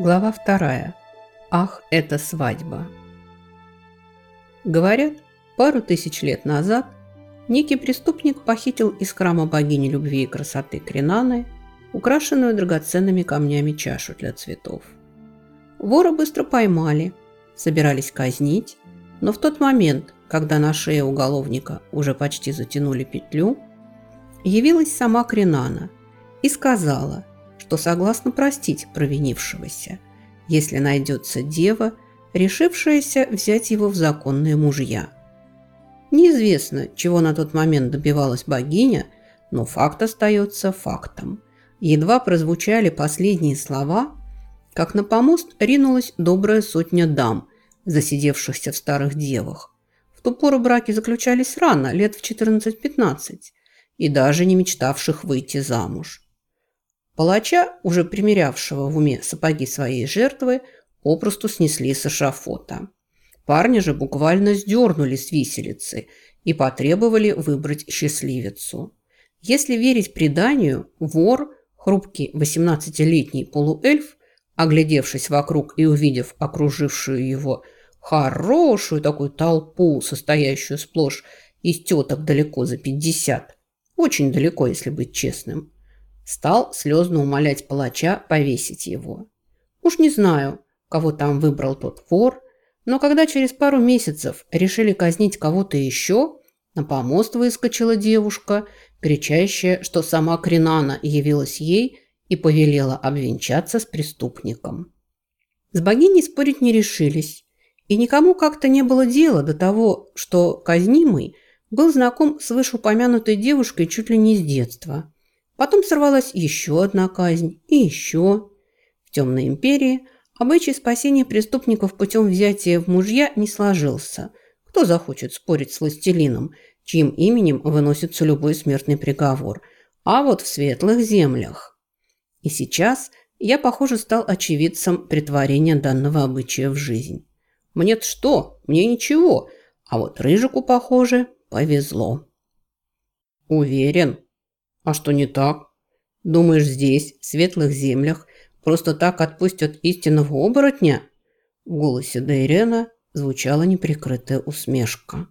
Глава вторая. Ах, это свадьба. Говорят, пару тысяч лет назад некий преступник похитил из храма богини любви и красоты Кринаны украшенную драгоценными камнями чашу для цветов. Вора быстро поймали, собирались казнить, но в тот момент, когда на шее уголовника уже почти затянули петлю, явилась сама Кринана и сказала, что согласна простить провинившегося – если найдется дева, решившаяся взять его в законные мужья. Неизвестно, чего на тот момент добивалась богиня, но факт остается фактом. Едва прозвучали последние слова, как на помост ринулась добрая сотня дам, засидевшихся в старых девах. В ту пору браки заключались рано, лет в 14-15, и даже не мечтавших выйти замуж. Палача, уже примерявшего в уме сапоги своей жертвы, попросту снесли с эшафота. Парни же буквально сдернули с виселицы и потребовали выбрать счастливицу. Если верить преданию, вор, хрупкий 18-летний полуэльф, оглядевшись вокруг и увидев окружившую его хорошую такую толпу, состоящую сплошь из теток далеко за 50, очень далеко, если быть честным, Стал слезно умолять палача повесить его. Уж не знаю, кого там выбрал тот вор, но когда через пару месяцев решили казнить кого-то еще, на помост выскочила девушка, кричащая, что сама Кринана явилась ей и повелела обвенчаться с преступником. С богиней спорить не решились, и никому как-то не было дела до того, что казнимый был знаком с вышеупомянутой девушкой чуть ли не с детства – Потом сорвалась еще одна казнь и еще. В темной империи обычай спасения преступников путем взятия в мужья не сложился. Кто захочет спорить с властелином, чьим именем выносится любой смертный приговор? А вот в светлых землях. И сейчас я, похоже, стал очевидцем притворения данного обычая в жизнь. Мне-то что? Мне ничего. А вот Рыжику, похоже, повезло. Уверен, а что не так? Думаешь, здесь, в светлых землях, просто так отпустят истинного оборотня? В голосе Дейрена звучала неприкрытая усмешка.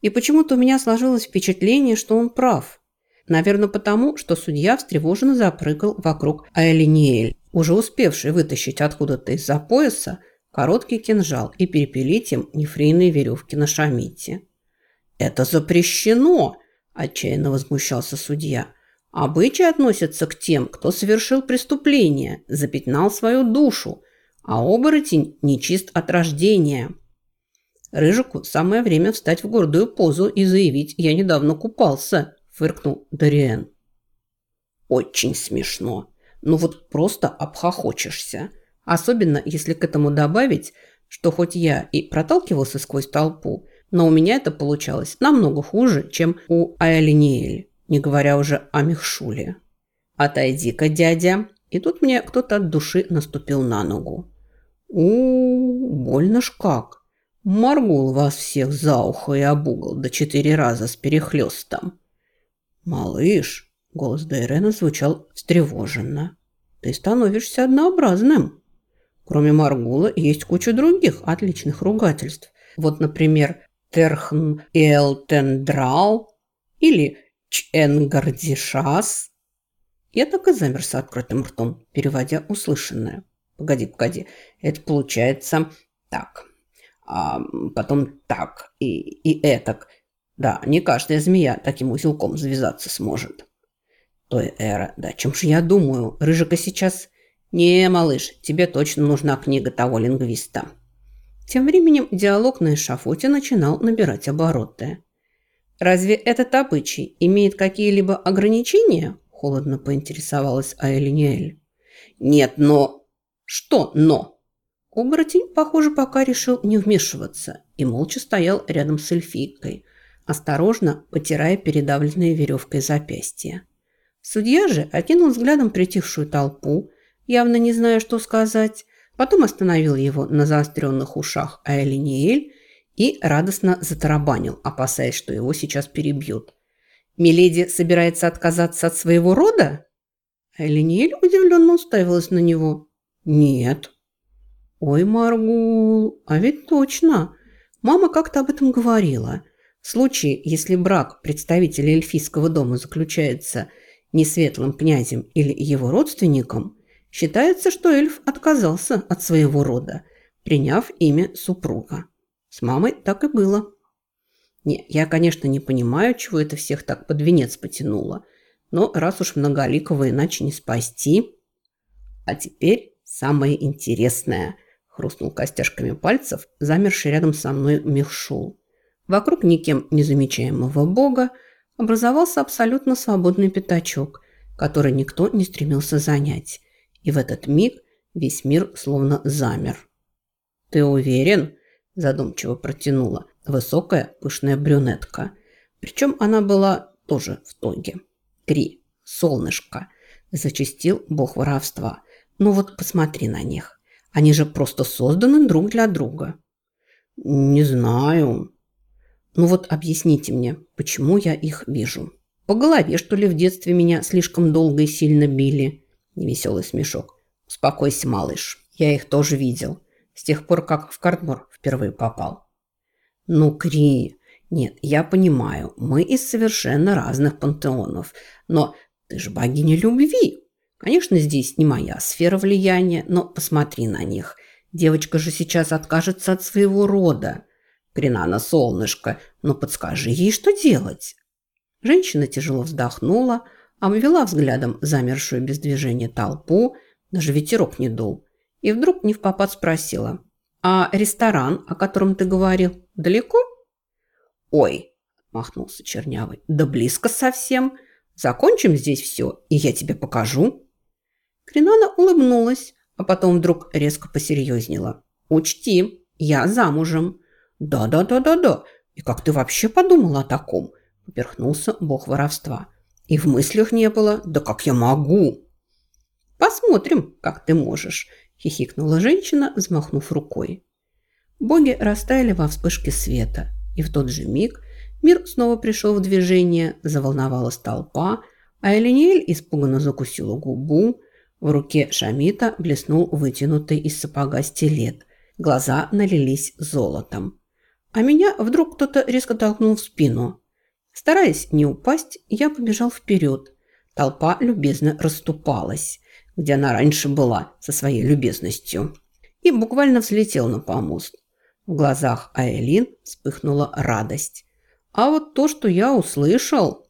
И почему-то у меня сложилось впечатление, что он прав. Наверное, потому, что судья встревоженно запрыгал вокруг Айлиниэль, уже успевший вытащить откуда-то из-за пояса короткий кинжал и перепилить им нефрийные веревки на шамите. «Это запрещено!» – отчаянно возмущался судья – Обычаи относятся к тем, кто совершил преступление, запятнал свою душу, а оборотень нечист от рождения. Рыжику самое время встать в гордую позу и заявить «я недавно купался», – фыркнул Дориэн. Очень смешно. Ну вот просто обхохочешься. Особенно, если к этому добавить, что хоть я и проталкивался сквозь толпу, но у меня это получалось намного хуже, чем у Айлиниэль не говоря уже о Мехшуле. «Отойди-ка, дядя!» И тут мне кто-то от души наступил на ногу. у, больно ж как! Моргул вас всех за ухо и об угол до четыре раза с перехлестом. «Малыш!» – голос Дайрена звучал встревоженно. «Ты становишься однообразным. Кроме Маргула есть куча других отличных ругательств. Вот, например, Терхн Элтендрал или Ченгардишас. Я так и замер с открытым ртом, переводя услышанное. Погоди, погоди, это получается так, а потом так и, и этак. Да, не каждая змея таким узелком завязаться сможет. Той эра, да, чем же я думаю? Рыжика сейчас... Не, малыш, тебе точно нужна книга того лингвиста. Тем временем диалог на эшафоте начинал набирать обороты. «Разве этот обычай имеет какие-либо ограничения?» – холодно поинтересовалась Аэлиниэль. «Нет, но...» «Что «но»?» Оборотень, похоже, пока решил не вмешиваться и молча стоял рядом с эльфийкой, осторожно потирая передавленные веревкой запястья. Судья же окинул взглядом притихшую толпу, явно не зная, что сказать, потом остановил его на заостренных ушах Аэлиниэль и радостно затарабанил, опасаясь, что его сейчас перебьют. «Миледи собирается отказаться от своего рода?» Элиниэль удивленно уставилась на него. «Нет». «Ой, Маргул, а ведь точно. Мама как-то об этом говорила. В случае, если брак представителя эльфийского дома заключается не светлым князем или его родственником, считается, что эльф отказался от своего рода, приняв имя супруга. С мамой так и было. Не, я, конечно, не понимаю, чего это всех так под венец потянуло, но раз уж многоликого иначе не спасти. А теперь самое интересное, хрустнул костяшками пальцев, замерший рядом со мной Мехшул. Вокруг никем незамечаемого бога образовался абсолютно свободный пятачок, который никто не стремился занять. И в этот миг весь мир словно замер. «Ты уверен?» Задумчиво протянула высокая пышная брюнетка. Причем она была тоже в тоге. Кри, солнышко, зачастил бог воровства. Ну вот посмотри на них. Они же просто созданы друг для друга. Не знаю. Ну вот объясните мне, почему я их вижу. По голове, что ли, в детстве меня слишком долго и сильно били? Невеселый смешок. Успокойся, малыш. Я их тоже видел. С тех пор, как в Картмор впервые попал. Ну, Кри, нет, я понимаю, мы из совершенно разных пантеонов, но ты же богиня любви. Конечно, здесь не моя сфера влияния, но посмотри на них. Девочка же сейчас откажется от своего рода. Кринана, солнышко, ну подскажи ей, что делать. Женщина тяжело вздохнула, обвела взглядом замершую без движения толпу, даже ветерок не дул, и вдруг не в попад спросила – «А ресторан, о котором ты говорил, далеко?» «Ой», – махнулся Чернявый, – «да близко совсем. Закончим здесь все, и я тебе покажу». Кринана улыбнулась, а потом вдруг резко посерьезнела. «Учти, я замужем». «Да-да-да-да-да. И как ты вообще подумала о таком?» – поперхнулся бог воровства. «И в мыслях не было. Да как я могу?» «Посмотрим, как ты можешь хихикнула женщина, взмахнув рукой. Боги растаяли во вспышке света, и в тот же миг мир снова пришел в движение, заволновалась толпа, а Элиниэль испуганно закусила губу, в руке Шамита блеснул вытянутый из сапога стилет, глаза налились золотом. А меня вдруг кто-то резко толкнул в спину. Стараясь не упасть, я побежал вперед. Толпа любезно расступалась где она раньше была со своей любезностью, и буквально взлетел на помост. В глазах Айлин вспыхнула радость. А вот то, что я услышал...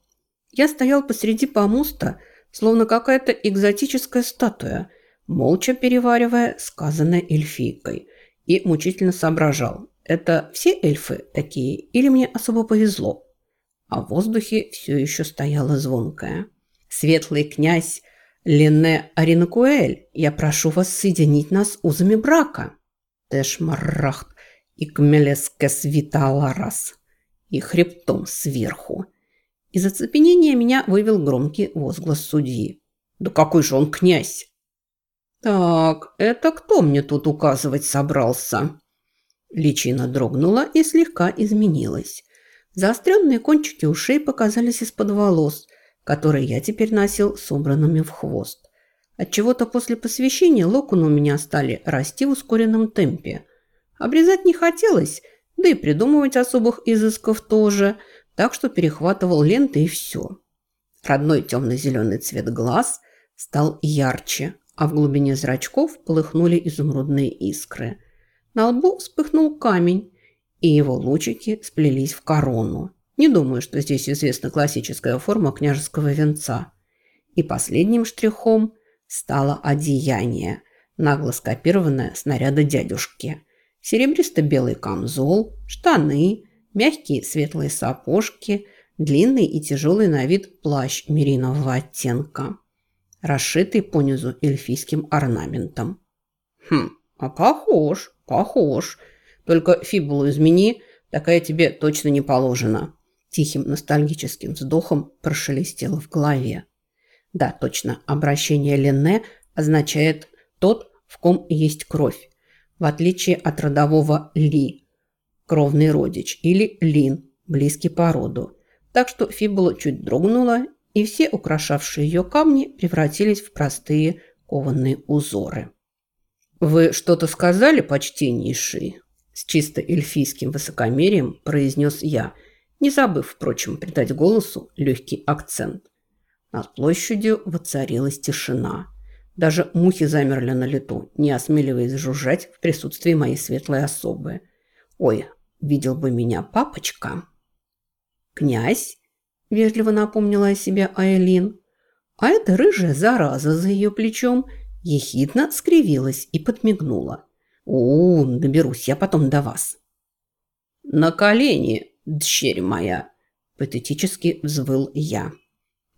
Я стоял посреди помоста, словно какая-то экзотическая статуя, молча переваривая сказанное эльфийкой, и мучительно соображал, это все эльфы такие или мне особо повезло? А в воздухе все еще стояла звонкая. Светлый князь Ленне Аринакуэль, я прошу вас соединить нас узами брака. Тэшмаррахт и Кмелескес Виталарас. И хребтом сверху. Из оцепенения меня вывел громкий возглас судьи. Да какой же он князь! Так, это кто мне тут указывать собрался? Личина дрогнула и слегка изменилась. Заостренные кончики ушей показались из-под волос – которые я теперь носил собранными в хвост. Отчего-то после посвящения локоны у меня стали расти в ускоренном темпе. Обрезать не хотелось, да и придумывать особых изысков тоже, так что перехватывал ленты и все. Родной темно-зеленый цвет глаз стал ярче, а в глубине зрачков полыхнули изумрудные искры. На лбу вспыхнул камень, и его лучики сплелись в корону. Не думаю, что здесь известна классическая форма княжеского венца. И последним штрихом стало одеяние, нагло скопированное с наряда дядюшки. Серебристо-белый камзол, штаны, мягкие светлые сапожки, длинный и тяжелый на вид плащ меринового оттенка, расшитый понизу эльфийским орнаментом. Хм, а похож, похож. Только фибулу измени, такая тебе точно не положена. Тихим ностальгическим вздохом прошелестело в голове. Да, точно, обращение Ленне означает «тот, в ком есть кровь», в отличие от родового «ли». кровный родич, или Лин, близкий по роду. Так что фибула чуть дрогнула, и все украшавшие ее камни превратились в простые кованные узоры. «Вы что-то сказали, почтеннейший?» С чисто эльфийским высокомерием произнес я, не забыв, впрочем, придать голосу легкий акцент. Над площадью воцарилась тишина. Даже мухи замерли на лету, не осмеливаясь жужжать в присутствии моей светлой особы. «Ой, видел бы меня папочка!» «Князь!» – вежливо напомнила о себе Айлин. А эта рыжая зараза за ее плечом ехидно скривилась и подмигнула. «У, доберусь я потом до вас». «На колени, дщерь моя!» – патетически взвыл я.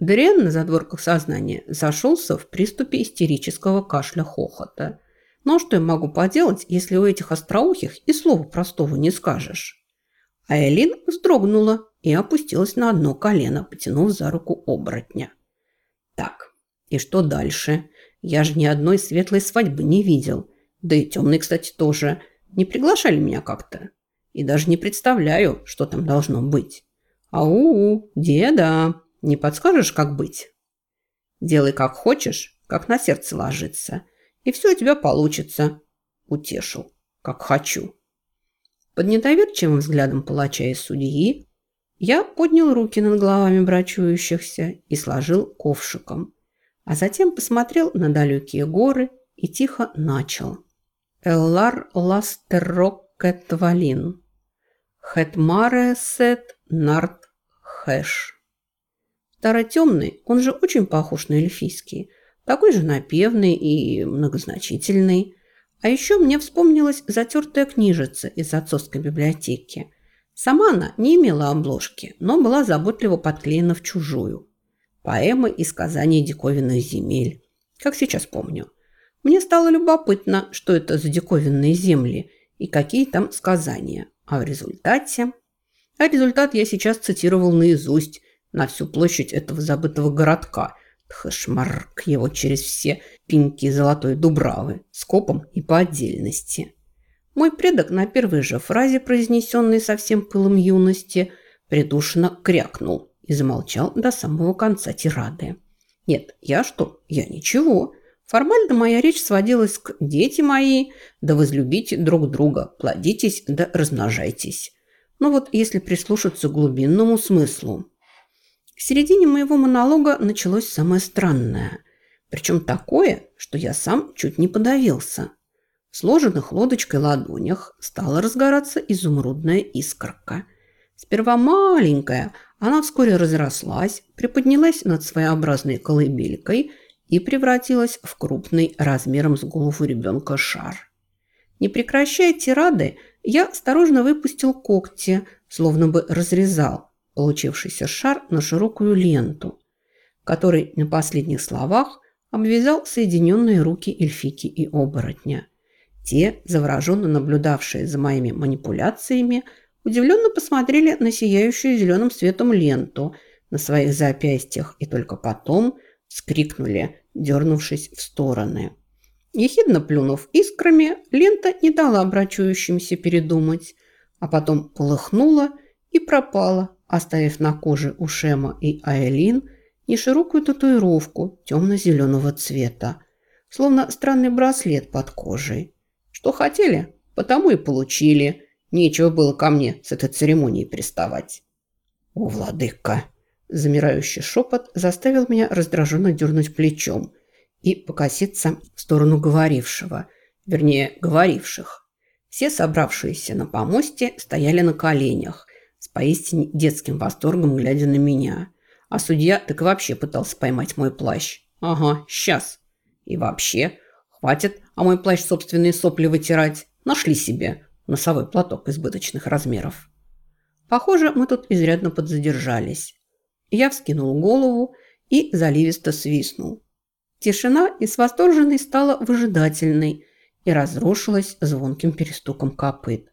Дриан на задворках сознания зашелся в приступе истерического кашля-хохота. Но что я могу поделать, если у этих остроухих и слова простого не скажешь? А Элин вздрогнула и опустилась на одно колено, потянув за руку оборотня. Так, и что дальше? Я же ни одной светлой свадьбы не видел. Да и темный, кстати, тоже. Не приглашали меня как-то. И даже не представляю, что там должно быть. Ау, деда, не подскажешь, как быть? Делай как хочешь, как на сердце ложится. И все у тебя получится. Утешил, как хочу. Под недоверчивым взглядом палача и судьи я поднял руки над головами брачующихся и сложил ковшиком, а затем посмотрел на далекие горы и тихо начал. «Эллар ластерокетвалин, хетмаре сет нарт хэш». Старотемный, он же очень похож на эльфийский, такой же напевный и многозначительный. А еще мне вспомнилась затертая книжица из отцовской библиотеки – Сама она не имела обложки, но была заботливо подклеена в чужую. Поэмы и сказания диковинных земель. Как сейчас помню. Мне стало любопытно, что это за диковинные земли и какие там сказания. А в результате... А результат я сейчас цитировал наизусть на всю площадь этого забытого городка. Тхашмарк его через все пеньки золотой дубравы, скопом и по отдельности. Мой предок на первой же фразе, произнесенной со всем пылом юности, придушенно крякнул и замолчал до самого конца тирады. Нет, я что? Я ничего. Формально моя речь сводилась к «дети мои, да возлюбите друг друга, плодитесь да размножайтесь». Но вот если прислушаться к глубинному смыслу. В середине моего монолога началось самое странное. Причем такое, что я сам чуть не подавился – сложенных лодочкой ладонях стала разгораться изумрудная искорка. Сперва маленькая, она вскоре разрослась, приподнялась над своеобразной колыбелькой и превратилась в крупный размером с голову ребенка шар. Не прекращая тирады, я осторожно выпустил когти, словно бы разрезал получившийся шар на широкую ленту, который на последних словах обвязал соединенные руки эльфики и оборотня – те, завороженно наблюдавшие за моими манипуляциями, удивленно посмотрели на сияющую зеленым светом ленту на своих запястьях и только потом скрикнули, дернувшись в стороны. Ехидно плюнув искрами, лента не дала брачующимся передумать, а потом полыхнула и пропала, оставив на коже у Шема и Айлин неширокую татуировку темно-зеленого цвета, словно странный браслет под кожей. Что хотели, потому и получили. Нечего было ко мне с этой церемонией приставать. О, владыка! Замирающий шепот заставил меня раздраженно дернуть плечом и покоситься в сторону говорившего, вернее, говоривших. Все собравшиеся на помосте стояли на коленях, с поистине детским восторгом глядя на меня. А судья так и вообще пытался поймать мой плащ. Ага, сейчас. И вообще, Хватит, а мой плащ собственные сопли вытирать. Нашли себе носовой платок избыточных размеров. Похоже, мы тут изрядно подзадержались. Я вскинул голову и заливисто свистнул. Тишина из восторженной стала выжидательной и разрушилась звонким перестуком копыт.